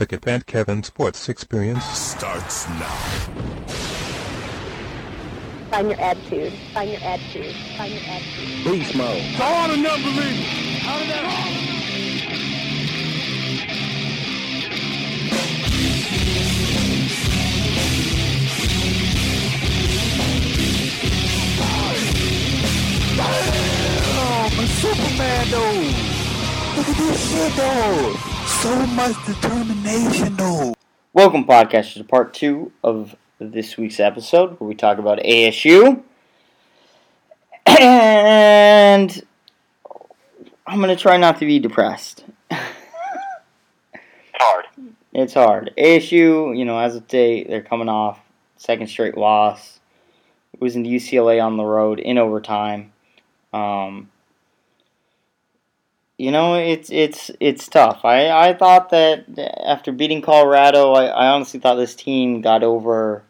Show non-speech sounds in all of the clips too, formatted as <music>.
The Capant Kevin Sports Experience starts now. Find your attitude. Find your attitude. Find your attitude. Beast mode. To all the non-believers. How did that Oh, my Superman though. Look at this shit though. So much determination though. Welcome, podcasters, to part two of this week's episode where we talk about ASU. And I'm going to try not to be depressed. It's hard. It's hard. ASU, you know, as of today, they're coming off second straight loss. It was in UCLA on the road in overtime. Um, you know, it's it's it's tough. I, I thought that after beating Colorado, I, I honestly thought this team got over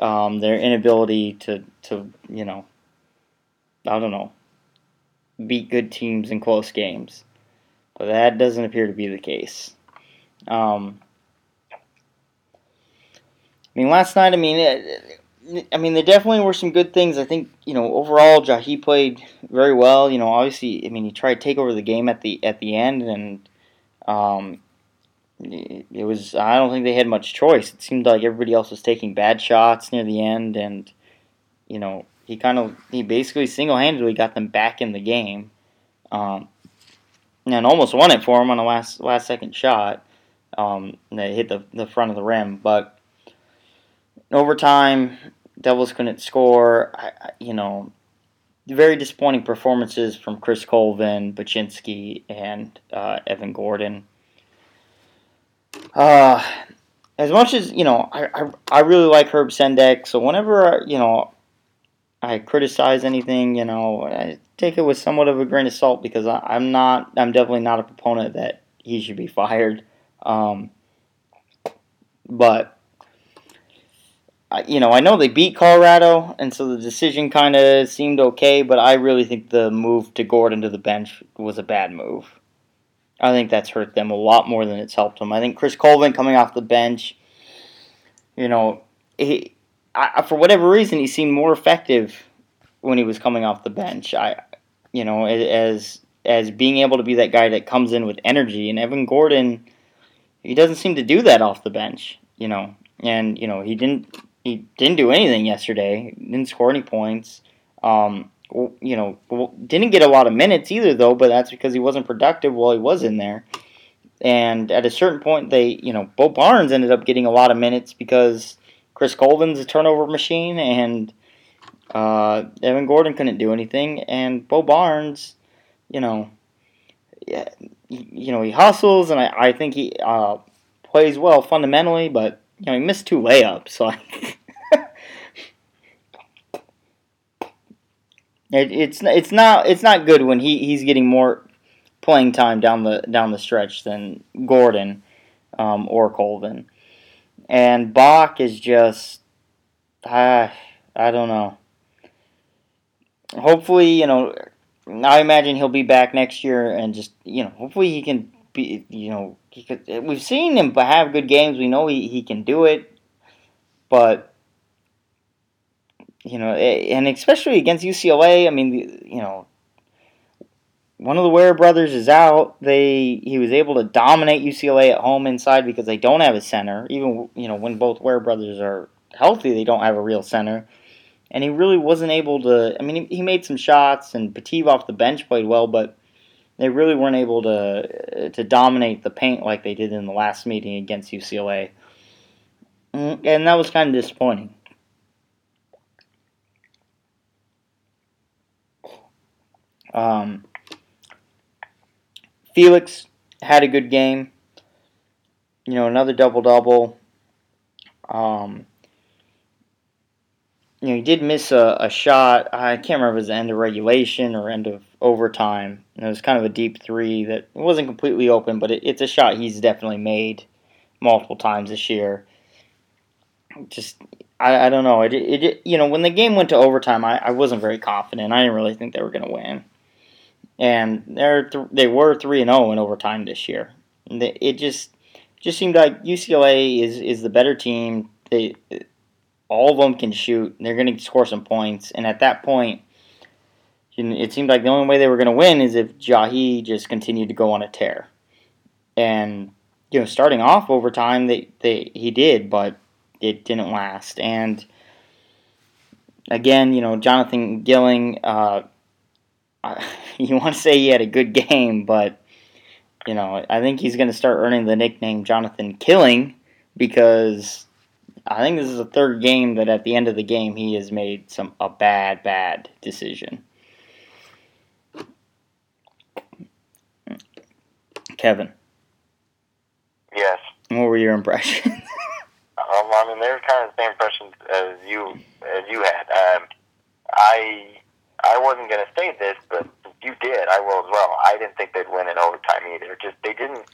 um, their inability to to you know, I don't know, beat good teams in close games. But that doesn't appear to be the case. Um, I mean, last night, I mean, it, I mean, there definitely were some good things. I think you know overall, Jahii played very well. You know, obviously, I mean, he tried to take over the game at the at the end, and um, it, was. I don't think they had much choice. It seemed like everybody else was taking bad shots near the end, and you know, he kind of he basically single handedly got them back in the game, um, and almost won it for him on the last last second shot. Um, that hit the the front of the rim, but overtime, Devils couldn't score. I, I, you know, very disappointing performances from Chris Colvin, Bachynski, and uh, Evan Gordon. Uh, as much as you know, I, I, I really like Herb Sendek. So whenever you know I criticize anything, you know, I take it with somewhat of a grain of salt because I, I'm not. I'm definitely not a proponent that he should be fired. Um, but you know, I know they beat Colorado, and so the decision kind of seemed okay, but I really think the move to Gordon to the bench was a bad move. I think that's hurt them a lot more than it's helped them. I think Chris Colvin coming off the bench, you know, he, I, for whatever reason, he seemed more effective when he was coming off the bench. I, you know, as as being able to be that guy that comes in with energy, and Evan Gordon, he doesn't seem to do that off the bench, you know, and you know he didn't he didn't do anything yesterday. Didn't score any points. Um, you know, didn't get a lot of minutes either, though. But that's because he wasn't productive while he was in there. And at a certain point, they, you know, Bo Barnes ended up getting a lot of minutes because Chris Colvin's a turnover machine, and uh, Evan Gordon couldn't do anything. And Bo Barnes, you know, yeah, you know, he hustles, and I, I think he uh, plays well fundamentally, but you know, he missed two layups, so I, <laughs> it, it's it's not it's not good when he, he's getting more playing time down the down the stretch than Gordon um, or Colvin, and Bach is just I I don't know. Hopefully, you know, I imagine he'll be back next year, and just you know, hopefully he can be you know he could, eh, we've seen him have good games. We know he, he can do it, but you know, eh, and especially against UCLA. I mean, you know, one of the Wear brothers is out. They he was able to dominate UCLA at home inside because they don't have a center. Even you know when both Wear brothers are healthy, they don't have a real center. And he really wasn't able to. I mean, he, he made some shots, and Pateev off the bench played well, but they really weren't able to to dominate the paint like they did in the last meeting against UCLA. And that was kind of disappointing. Um, Felix had a good game. You know, another double double. Um, you know, he did miss a, a shot. I can't remember if it was the end of regulation or end of overtime. And it was kind of a deep three that wasn't completely open, but it, it's a shot he's definitely made multiple times this year. Just, I, I don't know. It, it, you know, when the game went to overtime, I, I wasn't very confident. I didn't really think they were going to win. And they're th- they were 3 and 0 in overtime this year. It just, just seemed like UCLA is is the better team. They all of them can shoot. They're going to score some points, and at that point, it seemed like the only way they were going to win is if Jahii just continued to go on a tear. And you know, starting off overtime, they, they he did, but it didn't last. And again, you know, Jonathan Gilling, uh, <laughs> you want to say he had a good game, but you know, I think he's going to start earning the nickname Jonathan Killing because I think this is the third game that at the end of the game he has made some a bad bad decision. Kevin. Yes. What were your impressions? <laughs> Um, I mean, they were kind of the same impressions as you as you had. Um, I I wasn't going to say this, but you did. I will as well. I didn't think they'd win in overtime either. Just they didn't.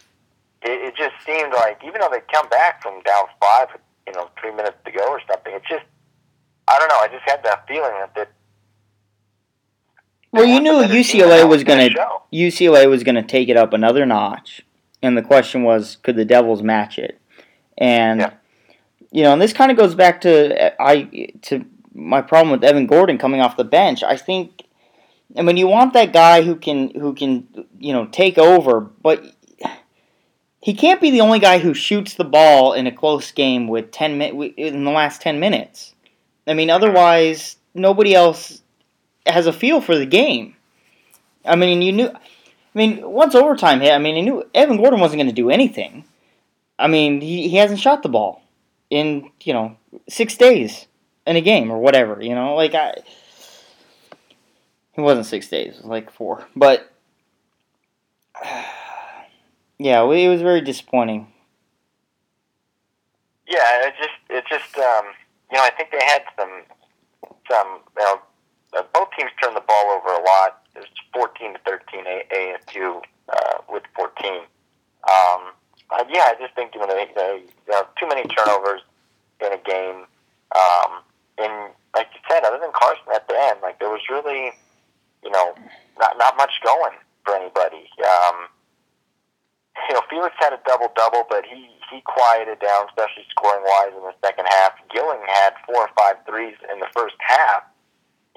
It, it just seemed like even though they come back from down five, you know, three minutes to go or something, it just I don't know. I just had that feeling that. that well, you knew UCLA was going to UCLA was going to take it up another notch, and the question was, could the Devils match it? And yeah. you know, and this kind of goes back to I to my problem with Evan Gordon coming off the bench. I think I mean, you want that guy who can who can you know take over, but he can't be the only guy who shoots the ball in a close game with ten mi- in the last ten minutes. I mean, otherwise nobody else has a feel for the game. I mean, you knew. I mean, once overtime hit, I mean, he knew Evan Gordon wasn't going to do anything. I mean, he, he hasn't shot the ball in you know six days in a game or whatever. You know, like I it wasn't six days. It was like four. But <sighs> yeah, it was very disappointing. Yeah, it just it just um, you know I think they had some some you know uh, both teams turned the ball over a lot. It was fourteen to thirteen A- ASU uh, with fourteen. Um, uh, yeah, I just think you know they, they you too many turnovers in a game. Um, and like you said, other than Carson at the end, like there was really you know, not not much going for anybody. Um, you know, Felix had a double double, but he he quieted down, especially scoring wise in the second half. Gilling had four or five threes in the first half,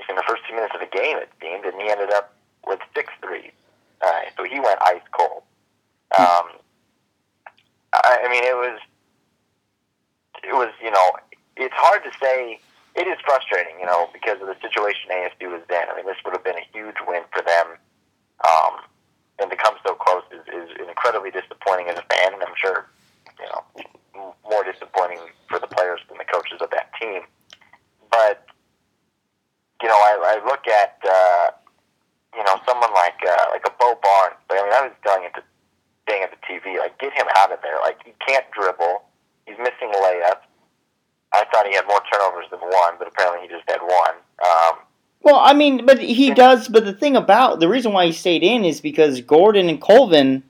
in the first two minutes of the game, it seemed, and he ended up with six threes. Uh, so he went ice cold. Um, I, I mean, it was it was you know, it's hard to say it is frustrating, you know, because of the situation ASU was in. I mean, this would have been a huge win for them. Um, and to come so close is, is incredibly disappointing as a fan, and I'm sure, you know, more disappointing for the players than the coaches of that team. But, you know, I, I look at, uh, you know, someone like uh, like a Bo Barnes. But I mean, I was telling him to staying at the TV, like, get him out of there. Like, he can't dribble. He's missing layups I thought he had more turnovers than one, but apparently he just had one. Um, well, I mean, but he does. But the thing about the reason why he stayed in is because Gordon and Colvin.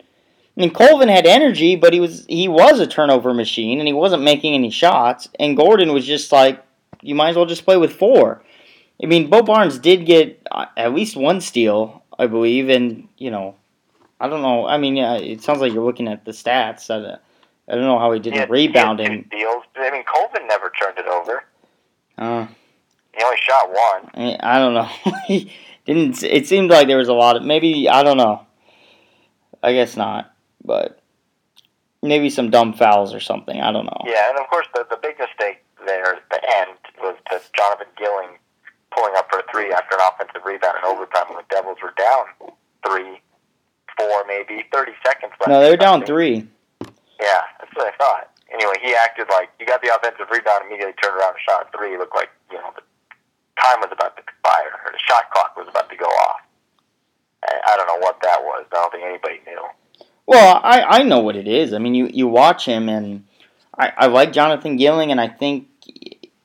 I mean, Colvin had energy, but he was he was a turnover machine, and he wasn't making any shots. And Gordon was just like, you might as well just play with four. I mean, Bo Barnes did get uh, at least one steal, I believe, and you know, I don't know. I mean, yeah, it sounds like you're looking at the stats. I, I don't know how he did the rebounding. Deals. I mean, Colvin never turned it over. Uh, he only shot one. I, I don't know. <laughs> he didn't. It seemed like there was a lot of maybe. I don't know. I guess not, but maybe some dumb fouls or something. I don't know. Yeah, and of course the the big mistake there at the end was to Jonathan Gilling pulling up for a three after an offensive rebound in overtime when the Devils were down three, four, maybe thirty seconds left. No, they were down three. Yeah, that's what I thought. Anyway, he acted like he got the offensive rebound, immediately turned around and shot three. It looked like you know the time was about to expire, or the shot clock was about to go off. I, I don't know what that was. I don't think anybody knew. Well, I, I know what it is. I mean, you, you watch him, and I, I like Jonathan Gilling, and I think,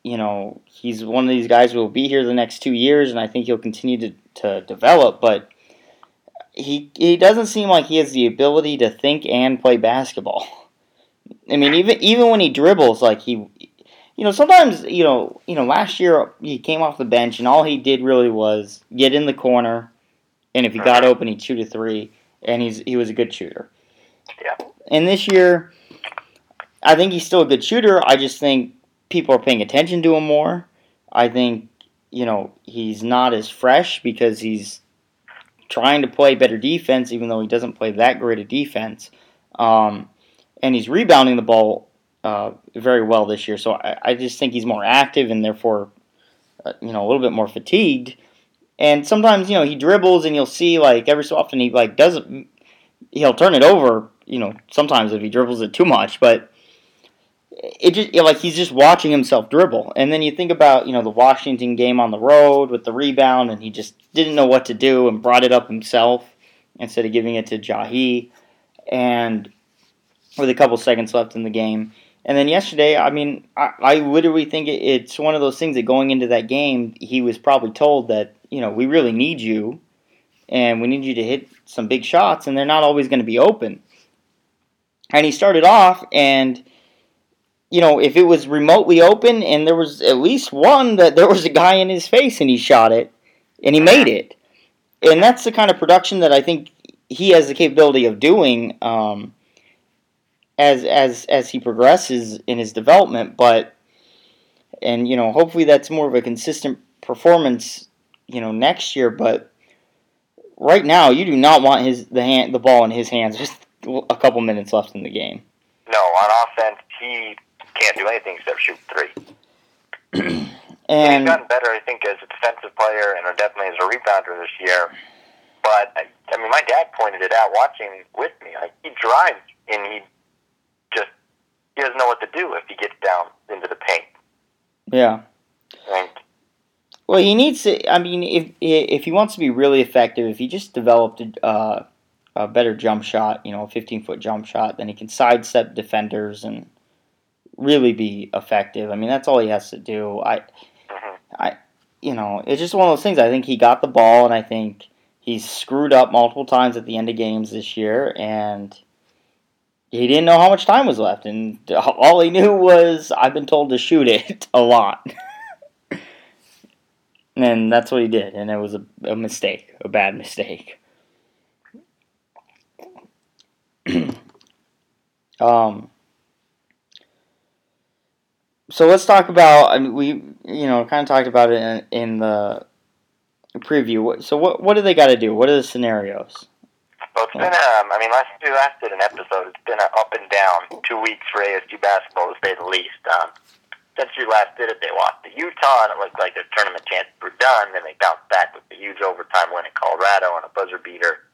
you know, he's one of these guys who will be here the next two years, and I think he'll continue to, to develop, but he, he doesn't seem like he has the ability to think and play basketball. I mean, even even when he dribbles, like he, you know, sometimes you know, you know, last year he came off the bench and all he did really was get in the corner, and if he got open, he'd shoot a three, and he's he was a good shooter. Yeah. And this year, I think he's still a good shooter. I just think people are paying attention to him more. I think you know he's not as fresh because he's trying to play better defense, even though he doesn't play that great a defense. Um, and he's rebounding the ball uh, very well this year. So I, I, just think he's more active and therefore, uh, you know, a little bit more fatigued. And sometimes, you know, he dribbles and you'll see like every so often he like doesn't. He'll turn it over. You know, sometimes if he dribbles it too much, but it just know, like he's just watching himself dribble. And then you think about you know the Washington game on the road with the rebound, and he just didn't know what to do and brought it up himself instead of giving it to Jahii. And with a couple seconds left in the game. And then yesterday, I mean, I, I literally think it, it's one of those things that going into that game, he was probably told that, you know, we really need you and we need you to hit some big shots, and they're not always going to be open. And he started off, and, you know, if it was remotely open and there was at least one that there was a guy in his face and he shot it and he made it. And that's the kind of production that I think he has the capability of doing. Um, as as as he progresses in his development. But and you know, hopefully that's more of a consistent performance, you know, next year. But right now, you do not want his the hand the ball in his hands. <laughs> Just a couple minutes left in the game. No, on offense, he can't do anything except shoot three. <clears throat> and he's gotten better, I think, as a defensive player and definitely as a rebounder this year. But I, I mean, my dad pointed it out watching with me. Like he drives and he just he doesn't know what to do if he gets down into the paint. Yeah. And well, he needs to. I mean, if if he wants to be really effective, if he just developed a, uh, a better jump shot, you know, a 15 foot jump shot, then he can sidestep defenders and really be effective. I mean, that's all he has to do. I, mm-hmm. I, you know, it's just one of those things. I think he got the ball, and I think he's screwed up multiple times at the end of games this year, and he didn't know how much time was left, and all he knew was I've been told to shoot it <laughs> a lot. <laughs> and that's what he did, and it was a, a mistake, a bad mistake. <clears throat> um, so let's talk about. I mean, we you know kind of talked about it in, in the preview. So what what do they got to do? What are the scenarios? Well, it's been, um, I mean, last we last did an episode, it's been a up and down two weeks for ASU basketball, to say the least. Um, since we last did it, they lost to Utah, and it looked like their tournament chances were done. Then they bounced back with a huge overtime win at Colorado on a buzzer beater.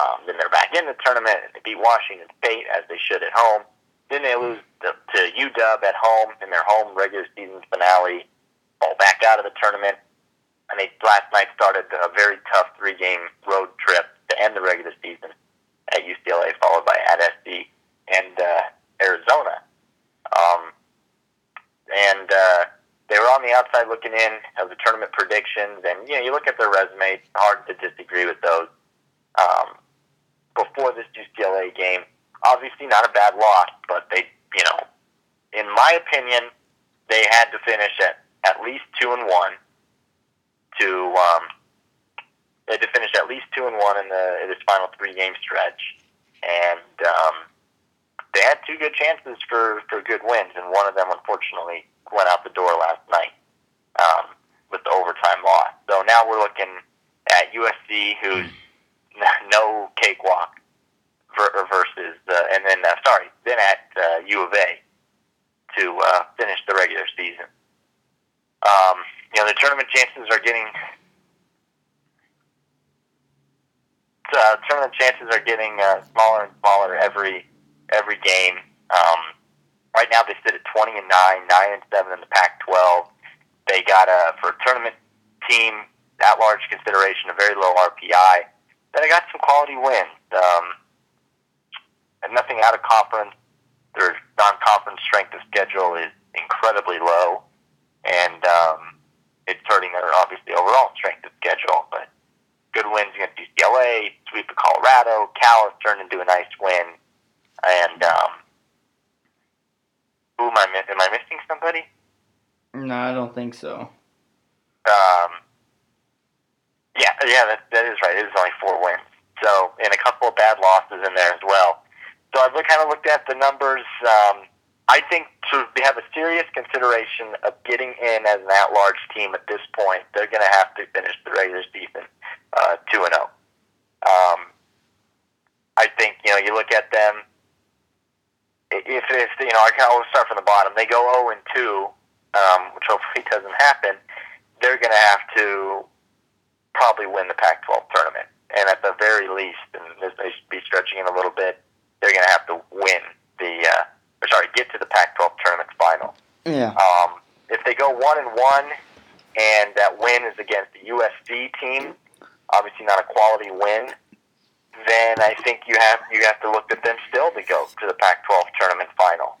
Um, then they're back in the tournament, and they beat Washington State as they should at home. Then they lose to, to UW at home in their home regular season finale, fall back out of the tournament. And they last night started a very tough three game road trip to end the regular season at UCLA, followed by at SC and uh, Arizona. Um, and uh, they were on the outside looking in of the tournament predictions, and you know you look at their resume, it's hard to disagree with those. Um, before this UCLA game, obviously not a bad loss, but they, you know, in my opinion, they had to finish at at least two and one to um, they had to finish at least two and one in the in this final three game stretch, and um, they had two good chances for for good wins, and one of them unfortunately went out the door last night um, with the overtime loss. So now we're looking at USC, who's <laughs> no cakewalk, versus uh, and then uh, sorry, then at uh, U of A to uh, finish the regular season. Um, you know the tournament chances are getting uh, tournament chances are getting uh, smaller and smaller every every game. Um, right now, they sit at twenty and nine, nine and seven in the Pac-12. They got a for a tournament team at large consideration, a very low RPI. Then they got some quality wins. Um, and nothing out of conference. Their non-conference strength of schedule is incredibly low, and um, it's hurting their obviously overall strength of schedule. But good wins against UCLA, sweep of Colorado, Cal has turned into a nice win, and um, who am I missing? Am I missing somebody? No, I don't think so. Um, yeah, yeah, that, that is right. It is only four wins, so and a couple of bad losses in there as well. So I've kind of looked at the numbers. Um, I think to have a serious consideration of getting in as an at-large team at this point, they're going to have to finish the regular season uh, two and zero. Um, I think you know you look at them. If if you know I can always start from the bottom. They go zero and two, um, which hopefully <laughs> doesn't happen. They're going to have to probably win the Pac-12 tournament, and at the very least, and this may be stretching it a little bit, they're going to have to win the. Uh, or sorry, get to the Pac-12 tournament final. Yeah. Um, if they go one and one, and that win is against the USC team, obviously not a quality win, then I think you have you have to look at them still to go to the Pac-12 tournament final.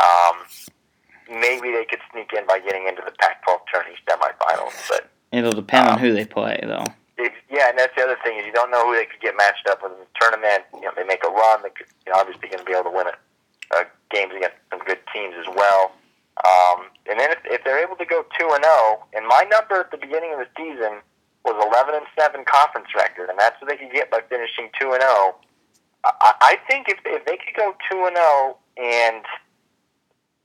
Um, maybe they could sneak in by getting into the Pac-12 tourney semifinals, but It'll depend on Um, who they play, though. Yeah, and that's the other thing is you don't know who they could get matched up with in the tournament. You know, they make a run. They could, you know, obviously going to be able to win it, uh, games against some good teams as well. Um, and then if, if they're able to go two and zero, and my number at the beginning of the season was eleven and seven conference record, and that's what they could get by finishing two and zero. I, I think if if they could go two and zero, and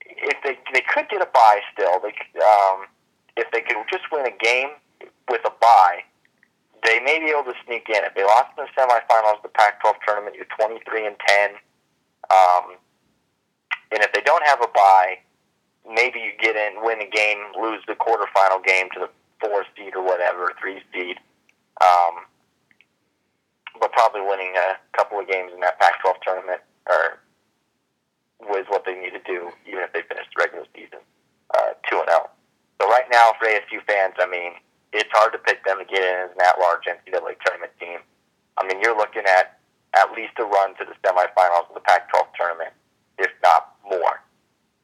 if they they could get a bye still, they um, if they could just win a game with a bye, they may be able to sneak in. If they lost in the semifinals of the Pac-12 tournament, you're 23 and 10. Um, and if they don't have a bye, maybe you get in, win a game, lose the quarterfinal game to the four seed or whatever, three seed. Um, but probably winning a couple of games in that Pac-12 tournament or was what they need to do, even if they finish the regular season uh, two and zero. So right now, for ASU fans, I mean, it's hard to pick them to get in as an at-large NCAA tournament team. I mean, you're looking at at least a run to the semifinals of the Pac-12 tournament, if not more,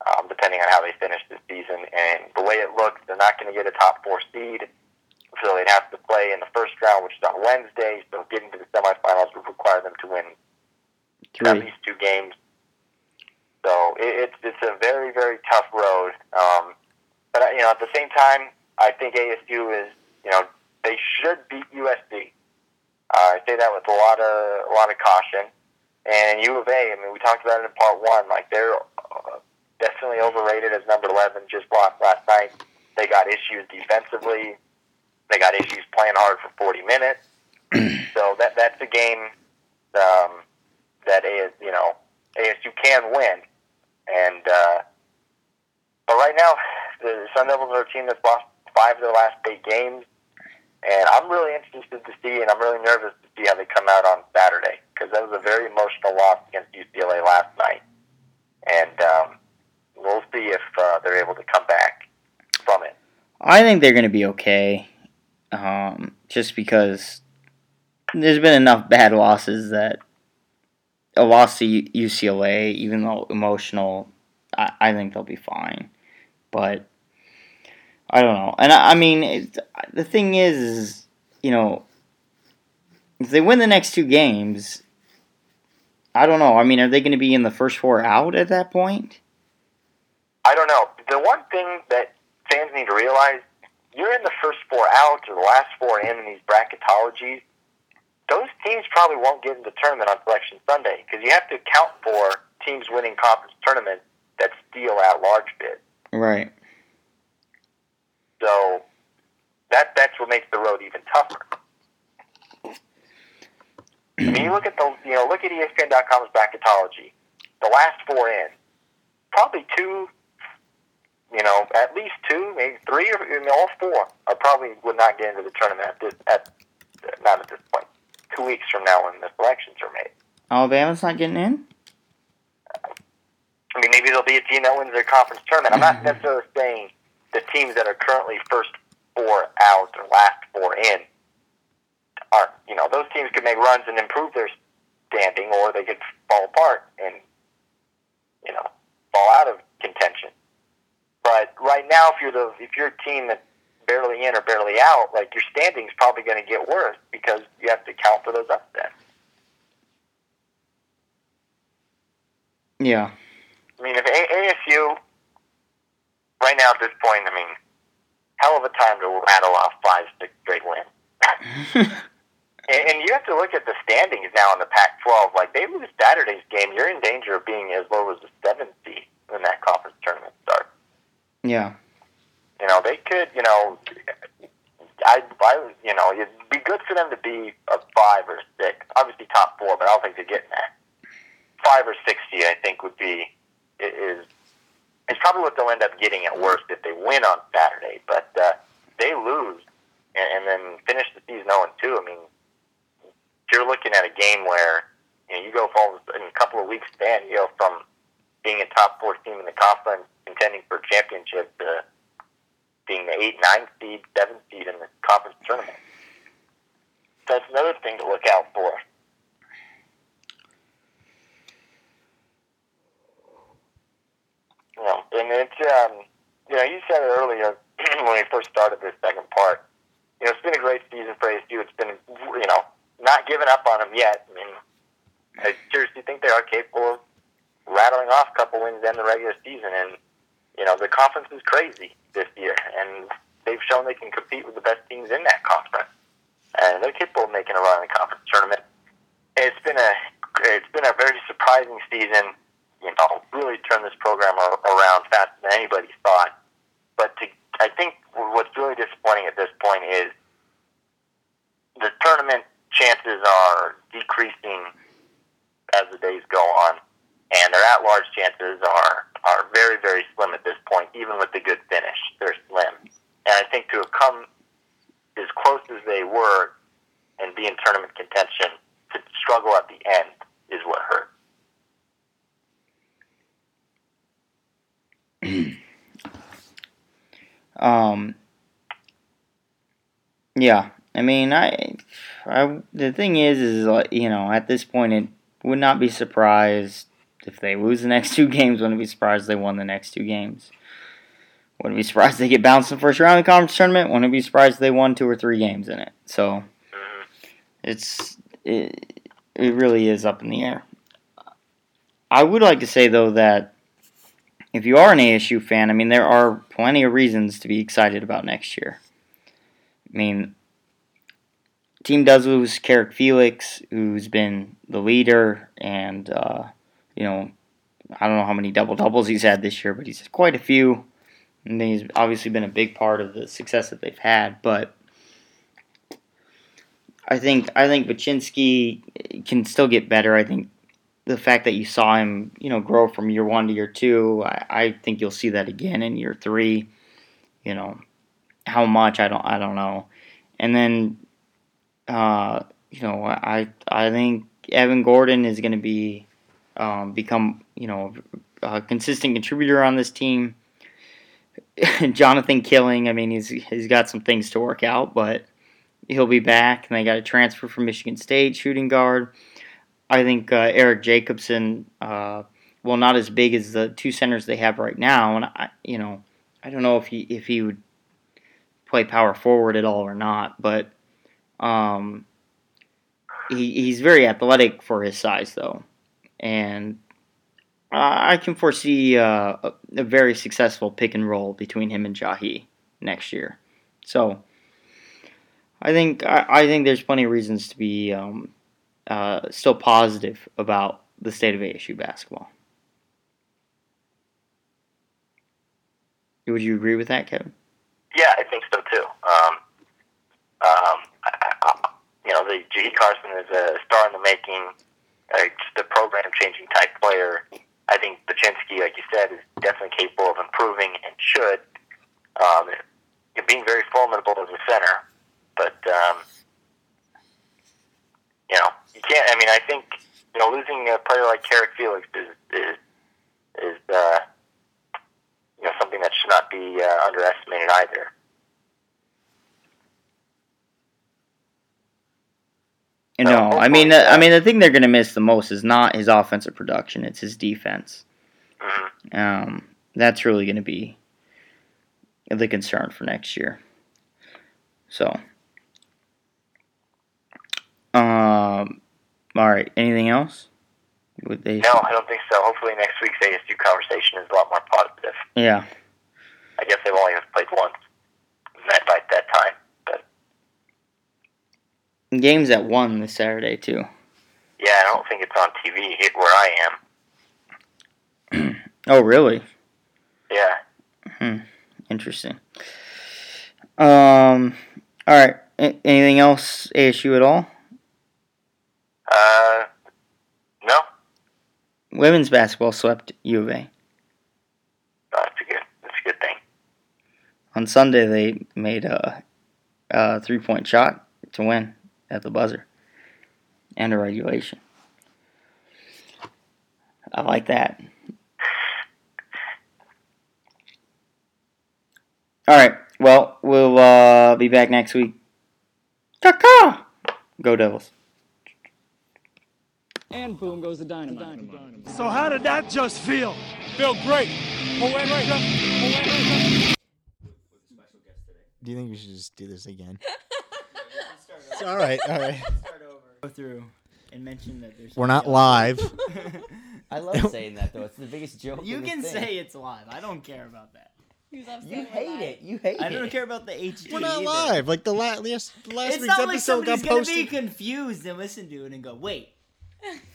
um, depending on how they finish this season. And the way it looks, they're not going to get a top four seed, so they'd have to play in the first round, which is on Wednesday. So getting to the semifinals would require them to win at least two games. So it, it's it's a very very tough road. Um, but you know, at the same time, I think ASU is you know they should beat USC. Uh, I say that with a lot of a lot of caution. And U of A, I mean, we talked about it in part one. Like they're uh, definitely overrated as number eleven. Just lost last night. They got issues defensively. They got issues playing hard for forty minutes. <clears throat> so that that's a game um, that is you know ASU can win. And uh, but right now, <sighs> the Sun Devils are a team that's lost five of their last eight games, and I'm really interested to see, and I'm really nervous to see how they come out on Saturday because that was a very emotional loss against UCLA last night, and um, we'll see if uh, they're able to come back from it. I think they're going to be okay. Um, just because there's been enough bad losses that a loss to UCLA, even though emotional, I, I think they'll be fine. But I don't know. And I, I mean, it, the thing is, is, you know, if they win the next two games, I don't know. I mean, are they going to be in the first four out at that point? I don't know. The one thing that fans need to realize, you're in the first four out or the last four in in these bracketologies. Those teams probably won't get into the tournament on Selection Sunday because you have to account for teams winning conference tournaments that steal at large bids. Right. So that that's what makes the road even tougher. I mean, you look at the you know look at ESPN.com's bracketology. The last four in, probably two, you know, at least two, maybe three, or you know, all four are probably would not get into the tournament at this at not at this point. Two weeks from now, when the selections are made. Alabama's not getting in? I mean, maybe there'll be a team that wins their conference tournament. I'm not mm-hmm. necessarily saying the teams that are currently first four out or last four in aren't. You know, those teams could make runs and improve their standing, or they could fall apart and you know fall out of contention. But right now, if you're the if you're a team that's barely in or barely out, like your standing's probably going to get worse because you have to account for those upsets. Yeah. I mean, if A- ASU right now at this point, I mean, hell of a time to rattle off five, six straight wins. <laughs> and, and you have to look at the standings now in the Pac-12. Like they lose Saturday's game, you're in danger of being as low as the seventh seed in that conference tournament starts. Yeah. You know, they could. You know, I, I, you know, it'd be good for them to be a five or six. Obviously, top four, but I don't think they're getting there. Five or sixty, I think, would be is. It's probably what they'll end up getting at worst if they win on Saturday. But uh, they lose and, and then finish the season 0 2. I mean, you're looking at a game where you know you go from in a couple of weeks span, you go from being a top four team in the conference, contending for a championship, to being the eight, nine seed, seven seed in the conference tournament. That's another thing to look out for. You know, and it's um, you know, you said it earlier <clears throat> when we first started this second part. You know, it's been a great season for ASU. It's been, you know, not giving up on them yet. I mean, I seriously think they are capable of rattling off a couple wins in the regular season. And, you know, the conference is crazy this year. And they've shown they can compete with the best teams in that conference. And they're capable of making a run in the conference tournament. It's been a it's been a very surprising season. You know, really turned this program around faster than anybody thought. But to, I think what's really disappointing at this point is the tournament chances are decreasing as the days go on, and their at-large chances are are very very slim at this point. Even with the good finish, they're slim. And I think to have come as close as they were and be in tournament contention to struggle at the end is what hurt. <clears throat> Um. Yeah, I mean, I, I, the thing is, is like you know, at this point, it would not be surprised if they lose the next <laughs> two games. Wouldn't be surprised if they won the next two games. Wouldn't be surprised if they get bounced in the first round of the conference tournament. Wouldn't be surprised if they won two or three games in it. So, it's it, it really is up in the air. I would like to say though that if you are an ASU fan, I mean, there are plenty of reasons to be excited about next year. I mean, team does lose Carrick Felix, who's been the leader, and uh, you know, I don't know how many double doubles he's had this year, but he's had quite a few, and he's obviously been a big part of the success that they've had. But I think I think Bachynski can still get better. I think the fact that you saw him, you know, grow from year one to year two, I, I think you'll see that again in year three. You know, how much I don't I don't know. And then, uh, you know, I I think Evan Gordon is going to be um, become you know a consistent contributor on this team. <laughs> Jonathan Killing, I mean, he's he's got some things to work out, but he'll be back. And they got a transfer from Michigan State, shooting guard. I think uh, Eric Jacobsen, uh, well, not as big as the two centers they have right now, and I, you know, I don't know if he if he would play power forward at all or not, but um, he he's very athletic for his size though, and I can foresee uh, a, a very successful pick and roll between him and Jahii next year. So I think I, I think there's plenty of reasons to be um, uh, still positive about the state of ASU basketball. Would you agree with that, Kevin? Yeah, I think so too. Um, um, I, I, you know, the G. Carson is a star in the making, uh, just a program-changing type player. I think Bachynski, like you said, is definitely capable of improving and should. Um, being very formidable as a center, but um, you know, you can't. I mean, I think you know, losing a player like Carrick Felix is is is uh, you know something that should not be uh, underestimated either. No, So, I mean, the, I uh, mean, the thing they're going to miss the most is not his offensive production; it's his defense. Mhm. Um, that's really going to be the concern for next year. So, um, all right. Anything else? Would they? No, I don't think so. Hopefully, next week's ASU conversation is a lot more positive. Yeah. I guess they've only played once at, by that time, but Games at one this Saturday too. yeah, I don't think it's on TV here where I am. <clears throat> Oh, really? Yeah, Hmm. Interesting. Um. All right. A- anything else ASU at all? Uh, no, Women's basketball swept U of A. that's a good, that's a good thing. On Sunday, they made a, a three point shot to win at the buzzer and a regulation. I like that. All right. Well, we'll uh, be back next week. Caw-caw! Go Devils. And boom goes the dynamite. So how did that just feel? Feel great. Poetic. Poetic. Do you think we should just do this again? all right, all right. Go through and mention that there's. We're not live. <laughs> I love saying that though. It's the biggest joke. You can thing. say it's live. I don't care about that. you hate it. You hate it. I don't care about the HD. We're not either. live. Like the la- last, last It's week's not like episode got somebody's gonna be confused and listen to it and go, "Wait."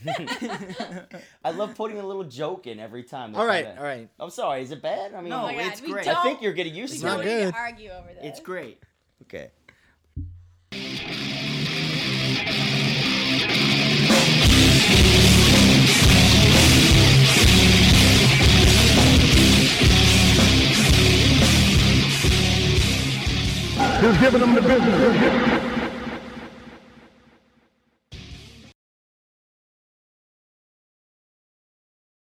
<laughs> I love putting a little joke in every time. All right, all right. I'm sorry. Is it bad? I mean, No, Oh my God, it's great. I think you're getting used It's to not it. good. argue over this. It's great. Okay. Who's giving them the business?